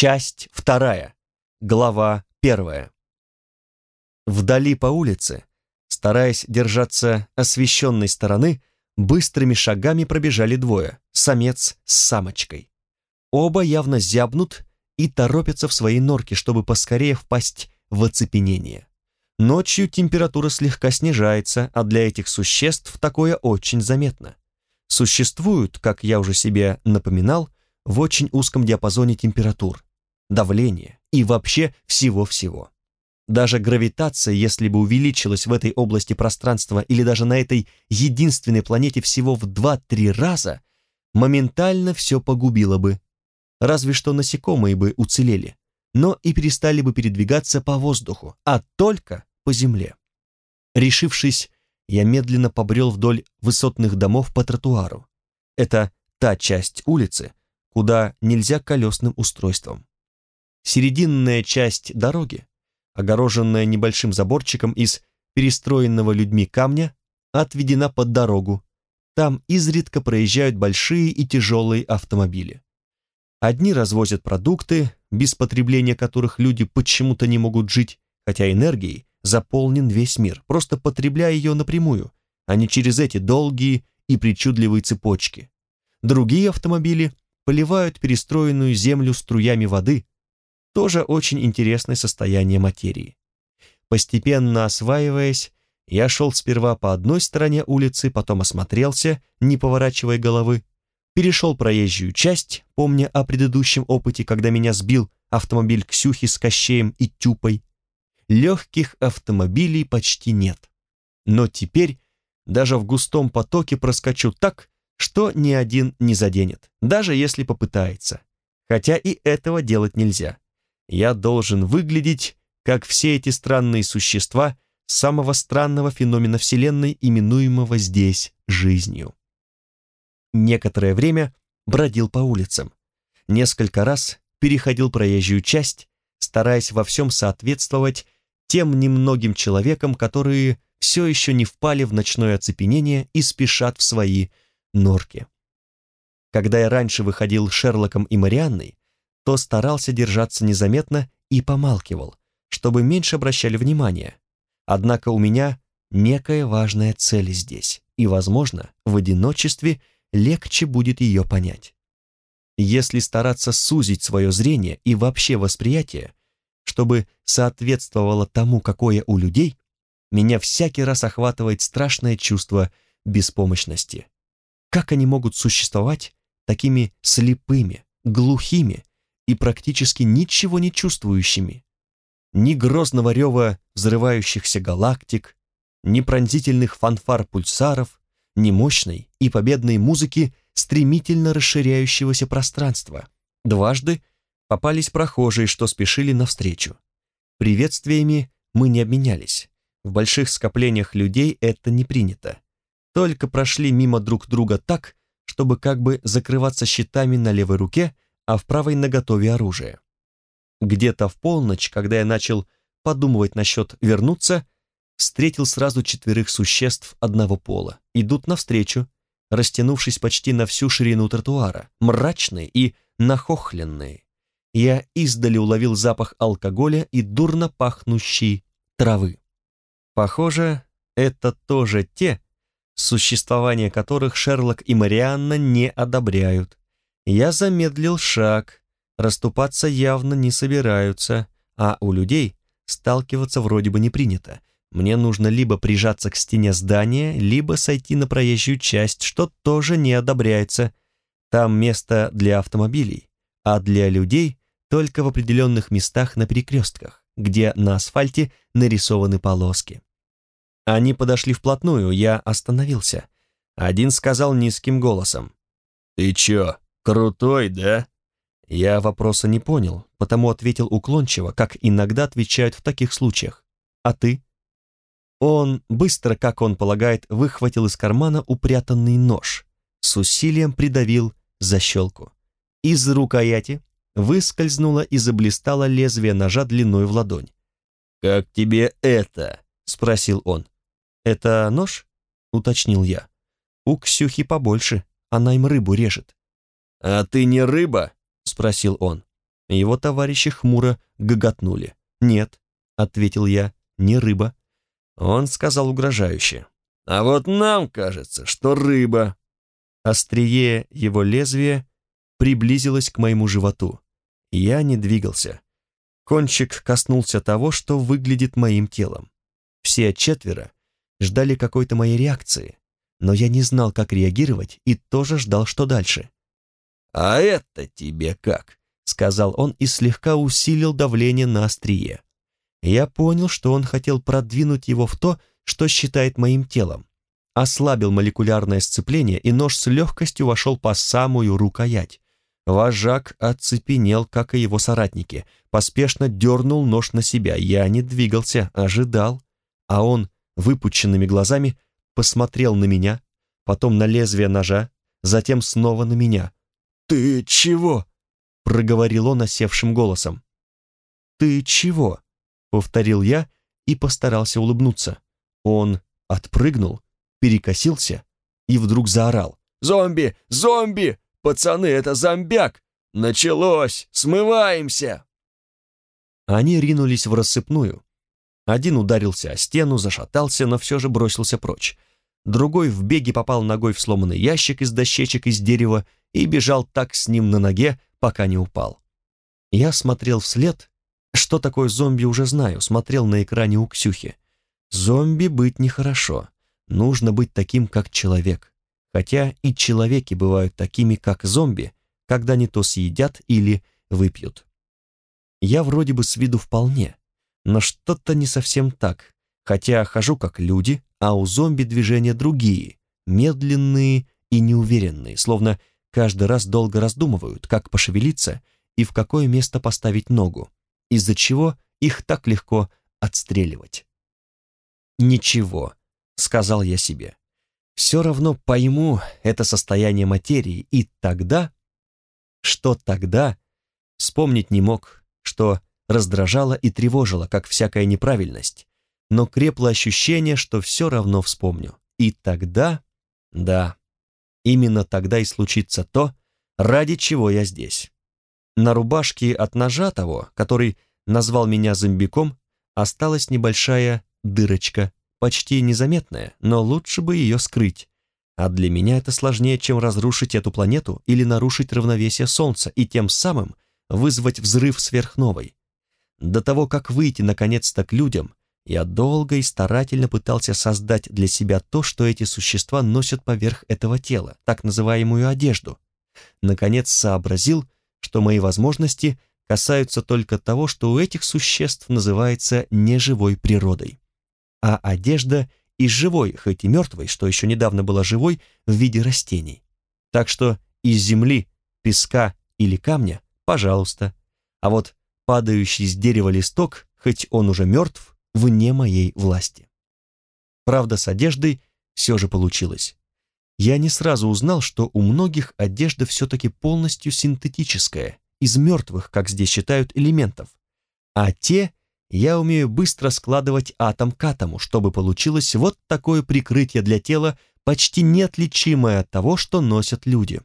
Часть вторая. Глава первая. Вдали по улице, стараясь держаться освещенной стороны, быстрыми шагами пробежали двое, самец с самочкой. Оба явно зябнут и торопятся в свои норки, чтобы поскорее впасть в оцепенение. Ночью температура слегка снижается, а для этих существ такое очень заметно. Существуют, как я уже себе напоминал, в очень узком диапазоне температур, давления и вообще всего-всего. Даже гравитация, если бы увеличилась в этой области пространства или даже на этой единственной планете всего в 2-3 раза, моментально все погубило бы. Разве что насекомые бы уцелели, но и перестали бы передвигаться по воздуху, а только по земле. Решившись, я медленно побрел вдоль высотных домов по тротуару. Это та часть улицы, куда нельзя колесным устройством. Серединная часть дороги, огороженная небольшим заборчиком из перестроенного людьми камня, отведена под дорогу. Там изредка проезжают большие и тяжелые автомобили. Одни развозят продукты, без потребления которых люди почему-то не могут жить, хотя энергией заполнен весь мир, просто потребляя ее напрямую, а не через эти долгие и причудливые цепочки. Другие автомобили поливают перестроенную землю струями воды. Тоже очень интересное состояние материи. Постепенно осваиваясь, я шел сперва по одной стороне улицы, потом осмотрелся, не поворачивая головы, перешел проезжую часть, помня о предыдущем опыте, когда меня сбил автомобиль Ксюхи с Кощеем и Тюпой. Легких автомобилей почти нет. Но теперь даже в густом потоке проскочу так, что ни один не заденет, даже если попытается. Хотя и этого делать нельзя. Я должен выглядеть, как все эти странные существа самого странного феномена Вселенной, именуемого здесь жизнью. Некоторое время бродил по улицам. Несколько раз переходил проезжую часть, стараясь во всем соответствовать тем немногим человекам, которые все еще не впали в ночное оцепенение и спешат в свои норки. Когда я раньше выходил Шерлоком и Марианной, то старался держаться незаметно и помалкивал, чтобы меньше обращали внимание. Однако у меня некая важная цель здесь, и, возможно, в одиночестве легче будет ее понять. Если стараться сузить свое зрение и вообще восприятие, чтобы соответствовало тому, какое у людей, меня всякий раз охватывает страшное чувство беспомощности. Как они могут существовать такими слепыми, глухими и практически ничего не чувствующими? Ни грозного рева взрывающихся галактик, ни пронзительных фанфар пульсаров, ни мощной и победной музыки стремительно расширяющегося пространства. Дважды попались прохожие, что спешили навстречу. Приветствиями мы не обменялись. В больших скоплениях людей это не принято только прошли мимо друг друга так, чтобы как бы закрываться щитами на левой руке, а в правой наготове оружие. Где-то в полночь, когда я начал подумывать насчет вернуться, встретил сразу четверых существ одного пола. Идут навстречу, растянувшись почти на всю ширину тротуара, мрачные и нахохленные. Я издали уловил запах алкоголя и дурно пахнущей травы. Похоже, это тоже те, существование которых Шерлок и Марианна не одобряют. Я замедлил шаг, расступаться явно не собираются, а у людей сталкиваться вроде бы не принято. Мне нужно либо прижаться к стене здания, либо сойти на проезжую часть, что тоже не одобряется. Там место для автомобилей, а для людей только в определенных местах на перекрестках, где на асфальте нарисованы полоски. Они подошли вплотную, я остановился. Один сказал низким голосом. «Ты чё, крутой, да?» Я вопроса не понял, потому ответил уклончиво, как иногда отвечают в таких случаях. «А ты?» Он быстро, как он полагает, выхватил из кармана упрятанный нож, с усилием придавил защелку. Из рукояти выскользнуло и заблистало лезвие ножа длиной в ладонь. «Как тебе это?» — спросил он. «Это нож?» — уточнил я. «У Ксюхи побольше, она им рыбу режет». «А ты не рыба?» — спросил он. Его товарищи хмуро гоготнули. «Нет», — ответил я, — «не рыба». Он сказал угрожающе. «А вот нам кажется, что рыба». Острие его лезвия приблизилось к моему животу. Я не двигался. Кончик коснулся того, что выглядит моим телом. Все четверо ждали какой-то моей реакции, но я не знал, как реагировать, и тоже ждал, что дальше. «А это тебе как?» — сказал он и слегка усилил давление на острие. Я понял, что он хотел продвинуть его в то, что считает моим телом. Ослабил молекулярное сцепление, и нож с легкостью вошел по самую рукоять. Вожак оцепенел, как и его соратники, поспешно дернул нож на себя. Я не двигался, ожидал. А он, выпученными глазами, посмотрел на меня, потом на лезвие ножа, затем снова на меня. «Ты чего?» — проговорил он осевшим голосом. «Ты чего?» — повторил я и постарался улыбнуться. Он отпрыгнул, перекосился и вдруг заорал. «Зомби! Зомби! Пацаны, это зомбяк! Началось! Смываемся!» Они ринулись в рассыпную. Один ударился о стену, зашатался, но все же бросился прочь. Другой в беге попал ногой в сломанный ящик из дощечек из дерева и бежал так с ним на ноге, пока не упал. Я смотрел вслед. Что такое зомби, уже знаю, смотрел на экране у Ксюхи. Зомби быть нехорошо. Нужно быть таким, как человек хотя и человеки бывают такими, как зомби, когда не то съедят или выпьют. Я вроде бы с виду вполне, но что-то не совсем так, хотя хожу как люди, а у зомби движения другие, медленные и неуверенные, словно каждый раз долго раздумывают, как пошевелиться и в какое место поставить ногу, из-за чего их так легко отстреливать. «Ничего», — сказал я себе, все равно пойму это состояние материи, и тогда... Что тогда? Вспомнить не мог, что раздражало и тревожило, как всякая неправильность, но крепло ощущение, что все равно вспомню. И тогда... Да, именно тогда и случится то, ради чего я здесь. На рубашке от ножа того, который назвал меня зомбиком, осталась небольшая дырочка, почти незаметная, но лучше бы ее скрыть. А для меня это сложнее, чем разрушить эту планету или нарушить равновесие Солнца и тем самым вызвать взрыв сверхновой. До того, как выйти наконец-то к людям, я долго и старательно пытался создать для себя то, что эти существа носят поверх этого тела, так называемую одежду. Наконец сообразил, что мои возможности касаются только того, что у этих существ называется неживой природой а одежда из живой, хоть и мертвой, что еще недавно была живой, в виде растений. Так что из земли, песка или камня, пожалуйста. А вот падающий с дерева листок, хоть он уже мертв, вне моей власти. Правда, с одеждой все же получилось. Я не сразу узнал, что у многих одежда все-таки полностью синтетическая, из мертвых, как здесь считают, элементов, а те я умею быстро складывать атом к атому, чтобы получилось вот такое прикрытие для тела, почти неотличимое от того, что носят люди.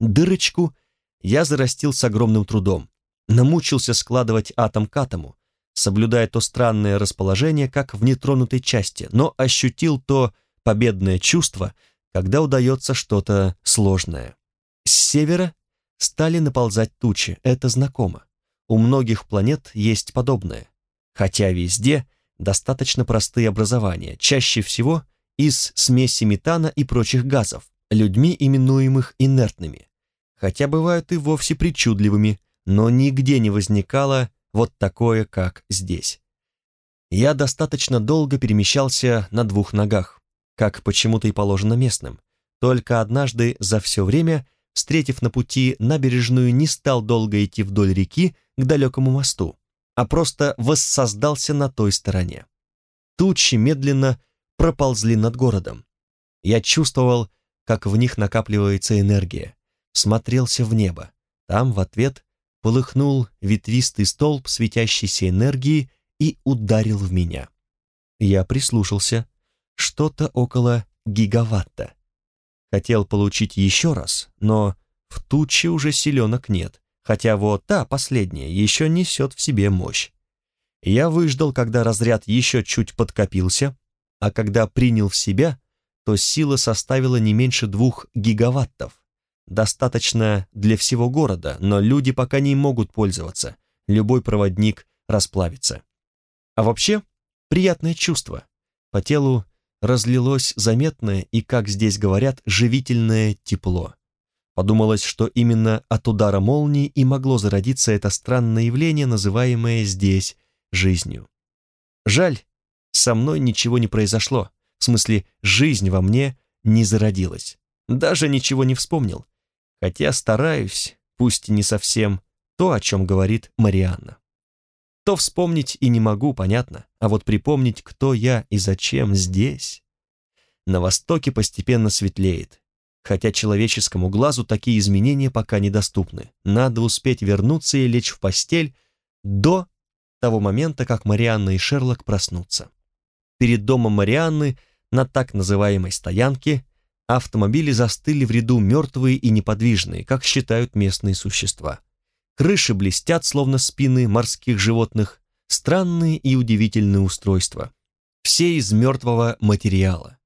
Дырочку я зарастил с огромным трудом, намучился складывать атом к атому, соблюдая то странное расположение, как в нетронутой части, но ощутил то победное чувство, когда удается что-то сложное. С севера стали наползать тучи, это знакомо. У многих планет есть подобное, хотя везде достаточно простые образования, чаще всего из смеси метана и прочих газов, людьми именуемых инертными, хотя бывают и вовсе причудливыми, но нигде не возникало вот такое, как здесь. Я достаточно долго перемещался на двух ногах, как почему-то и положено местным, только однажды за все время, встретив на пути набережную, не стал долго идти вдоль реки, к далекому мосту, а просто воссоздался на той стороне. Тучи медленно проползли над городом. Я чувствовал, как в них накапливается энергия, смотрелся в небо. Там в ответ полыхнул ветвистый столб светящейся энергии и ударил в меня. Я прислушался. Что-то около гигаватта. Хотел получить еще раз, но в туче уже селенок нет, хотя вот та, последняя, еще несет в себе мощь. Я выждал, когда разряд еще чуть подкопился, а когда принял в себя, то сила составила не меньше двух гигаваттов. Достаточно для всего города, но люди пока не могут пользоваться. Любой проводник расплавится. А вообще, приятное чувство. По телу разлилось заметное и, как здесь говорят, живительное тепло. Подумалось, что именно от удара молнии и могло зародиться это странное явление, называемое здесь жизнью. Жаль, со мной ничего не произошло, в смысле, жизнь во мне не зародилась. Даже ничего не вспомнил. Хотя стараюсь, пусть не совсем, то, о чем говорит Марианна. То вспомнить и не могу, понятно, а вот припомнить, кто я и зачем здесь. На востоке постепенно светлеет, хотя человеческому глазу такие изменения пока недоступны. Надо успеть вернуться и лечь в постель до того момента, как Марианна и Шерлок проснутся. Перед домом Марианны на так называемой стоянке автомобили застыли в ряду мертвые и неподвижные, как считают местные существа. Крыши блестят, словно спины морских животных, странные и удивительные устройства. Все из мертвого материала.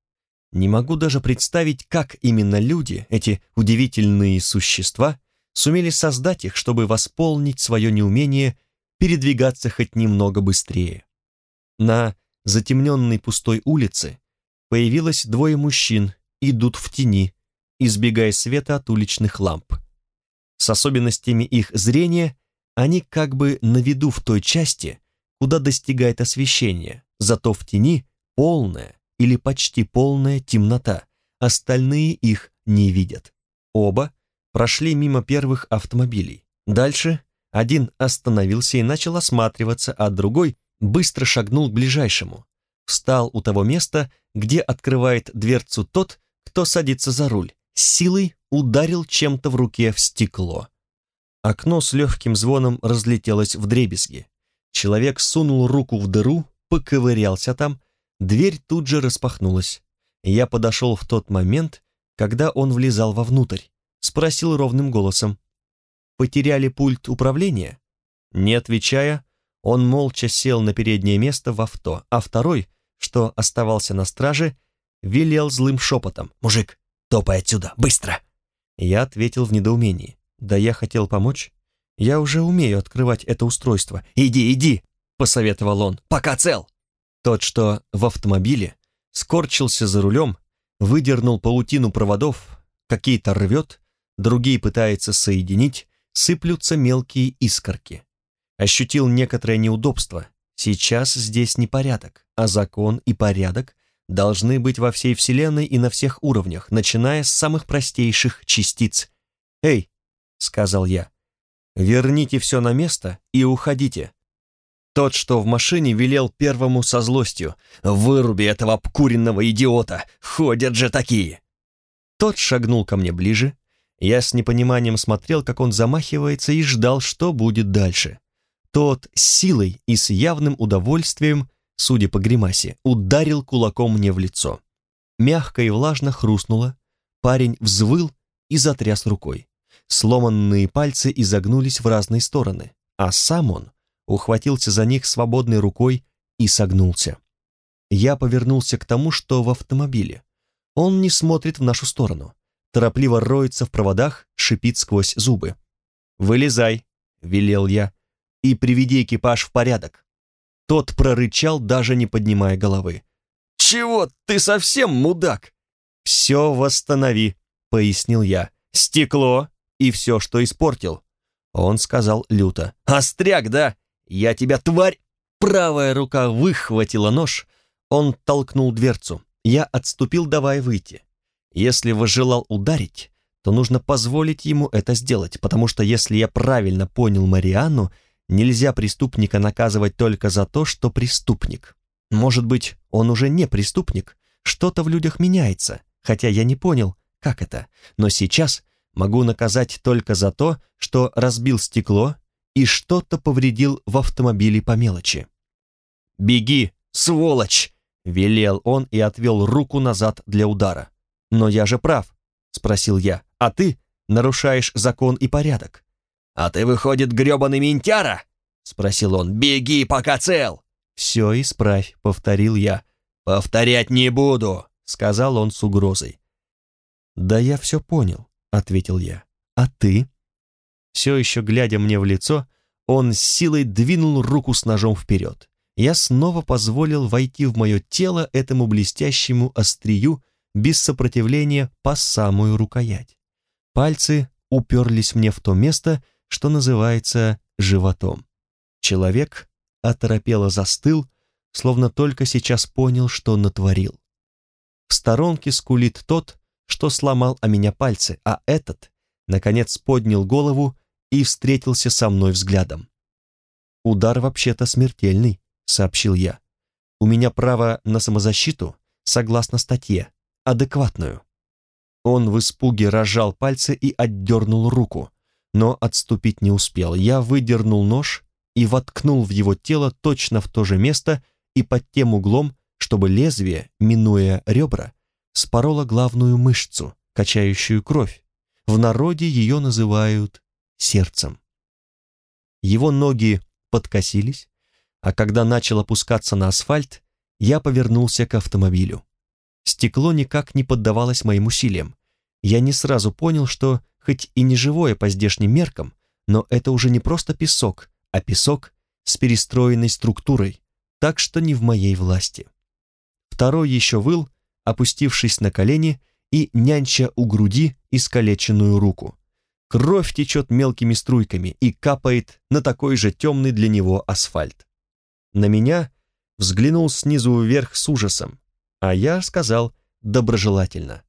Не могу даже представить, как именно люди, эти удивительные существа, сумели создать их, чтобы восполнить свое неумение передвигаться хоть немного быстрее. На затемненной пустой улице появилось двое мужчин, идут в тени, избегая света от уличных ламп. С особенностями их зрения они как бы на виду в той части, куда достигает освещение, зато в тени полная или почти полная темнота, остальные их не видят. Оба прошли мимо первых автомобилей. Дальше один остановился и начал осматриваться, а другой быстро шагнул к ближайшему. Встал у того места, где открывает дверцу тот, кто садится за руль, силой ударил чем-то в руке в стекло. Окно с легким звоном разлетелось в дребезги. Человек сунул руку в дыру, поковырялся там, дверь тут же распахнулась. Я подошел в тот момент, когда он влезал вовнутрь, спросил ровным голосом. «Потеряли пульт управления?» Не отвечая, он молча сел на переднее место в авто, а второй, что оставался на страже, велел злым шепотом. «Мужик, топай отсюда, быстро!» Я ответил в недоумении. «Да я хотел помочь. Я уже умею открывать это устройство. Иди, иди!» — посоветовал он. «Пока цел!» Тот, что в автомобиле, скорчился за рулем, выдернул паутину проводов, какие-то рвет, другие пытается соединить, сыплются мелкие искорки. Ощутил некоторое неудобство. Сейчас здесь не порядок, а закон и порядок должны быть во всей Вселенной и на всех уровнях, начиная с самых простейших частиц. «Эй!» — сказал я. «Верните все на место и уходите». Тот, что в машине, велел первому со злостью. «Выруби этого обкуренного идиота! Ходят же такие!» Тот шагнул ко мне ближе. Я с непониманием смотрел, как он замахивается, и ждал, что будет дальше. Тот с силой и с явным удовольствием судя по гримасе, ударил кулаком мне в лицо. Мягко и влажно хрустнуло, парень взвыл и затряс рукой. Сломанные пальцы изогнулись в разные стороны, а сам он ухватился за них свободной рукой и согнулся. Я повернулся к тому, что в автомобиле. Он не смотрит в нашу сторону. Торопливо роется в проводах, шипит сквозь зубы. «Вылезай», — велел я, — «и приведи экипаж в порядок». Тот прорычал, даже не поднимая головы. «Чего? Ты совсем мудак?» «Все восстанови», — пояснил я. «Стекло и все, что испортил». Он сказал люто. «Остряк, да? Я тебя, тварь!» Правая рука выхватила нож. Он толкнул дверцу. Я отступил, давая выйти. Если возжелал ударить, то нужно позволить ему это сделать, потому что если я правильно понял Марианну, Нельзя преступника наказывать только за то, что преступник. Может быть, он уже не преступник, что-то в людях меняется, хотя я не понял, как это. Но сейчас могу наказать только за то, что разбил стекло и что-то повредил в автомобиле по мелочи. «Беги, сволочь!» — велел он и отвел руку назад для удара. «Но я же прав», — спросил я, — «а ты нарушаешь закон и порядок. «А ты, выходит, грёбаный ментяра?» — спросил он. «Беги, пока цел!» «Все исправь», — повторил я. «Повторять не буду», — сказал он с угрозой. «Да я все понял», — ответил я. «А ты?» Все еще глядя мне в лицо, он с силой двинул руку с ножом вперед. Я снова позволил войти в мое тело этому блестящему острию без сопротивления по самую рукоять. Пальцы уперлись мне в то место, что называется животом. Человек оторопело застыл, словно только сейчас понял, что натворил. В сторонке скулит тот, что сломал о меня пальцы, а этот, наконец, поднял голову и встретился со мной взглядом. «Удар вообще-то смертельный», — сообщил я. «У меня право на самозащиту, согласно статье, адекватную». Он в испуге разжал пальцы и отдернул руку, но отступить не успел. Я выдернул нож и воткнул в его тело точно в то же место и под тем углом, чтобы лезвие, минуя ребра, спороло главную мышцу, качающую кровь. В народе ее называют сердцем. Его ноги подкосились, а когда начал опускаться на асфальт, я повернулся к автомобилю. Стекло никак не поддавалось моим усилиям. Я не сразу понял, что, хоть и не живое по здешним меркам, но это уже не просто песок, а песок с перестроенной структурой, так что не в моей власти. Второй еще выл, опустившись на колени и нянча у груди искалеченную руку. Кровь течет мелкими струйками и капает на такой же темный для него асфальт. На меня взглянул снизу вверх с ужасом, а я сказал доброжелательно.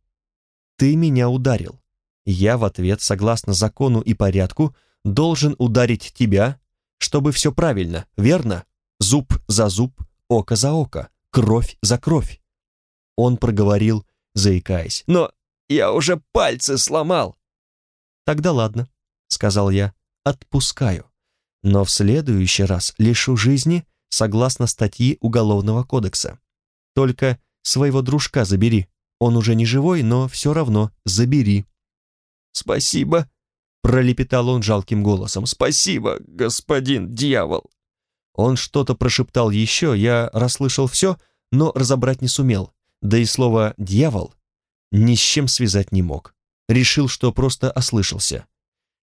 «Ты меня ударил. Я в ответ, согласно закону и порядку, должен ударить тебя, чтобы все правильно, верно? Зуб за зуб, око за око, кровь за кровь». Он проговорил, заикаясь. «Но я уже пальцы сломал!» «Тогда ладно», — сказал я, — «отпускаю. Но в следующий раз лишу жизни согласно статьи Уголовного кодекса. Только своего дружка забери. Он уже не живой, но все равно забери». «Спасибо», — пролепетал он жалким голосом. «Спасибо, господин дьявол». Он что-то прошептал еще, я расслышал все, но разобрать не сумел, да и слово «дьявол» ни с чем связать не мог решил, что просто ослышался.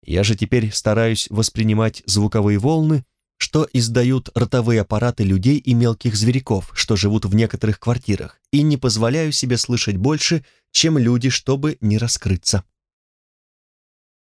Я же теперь стараюсь воспринимать звуковые волны, что издают ротовые аппараты людей и мелких зверьков, что живут в некоторых квартирах, и не позволяю себе слышать больше, чем люди, чтобы не раскрыться.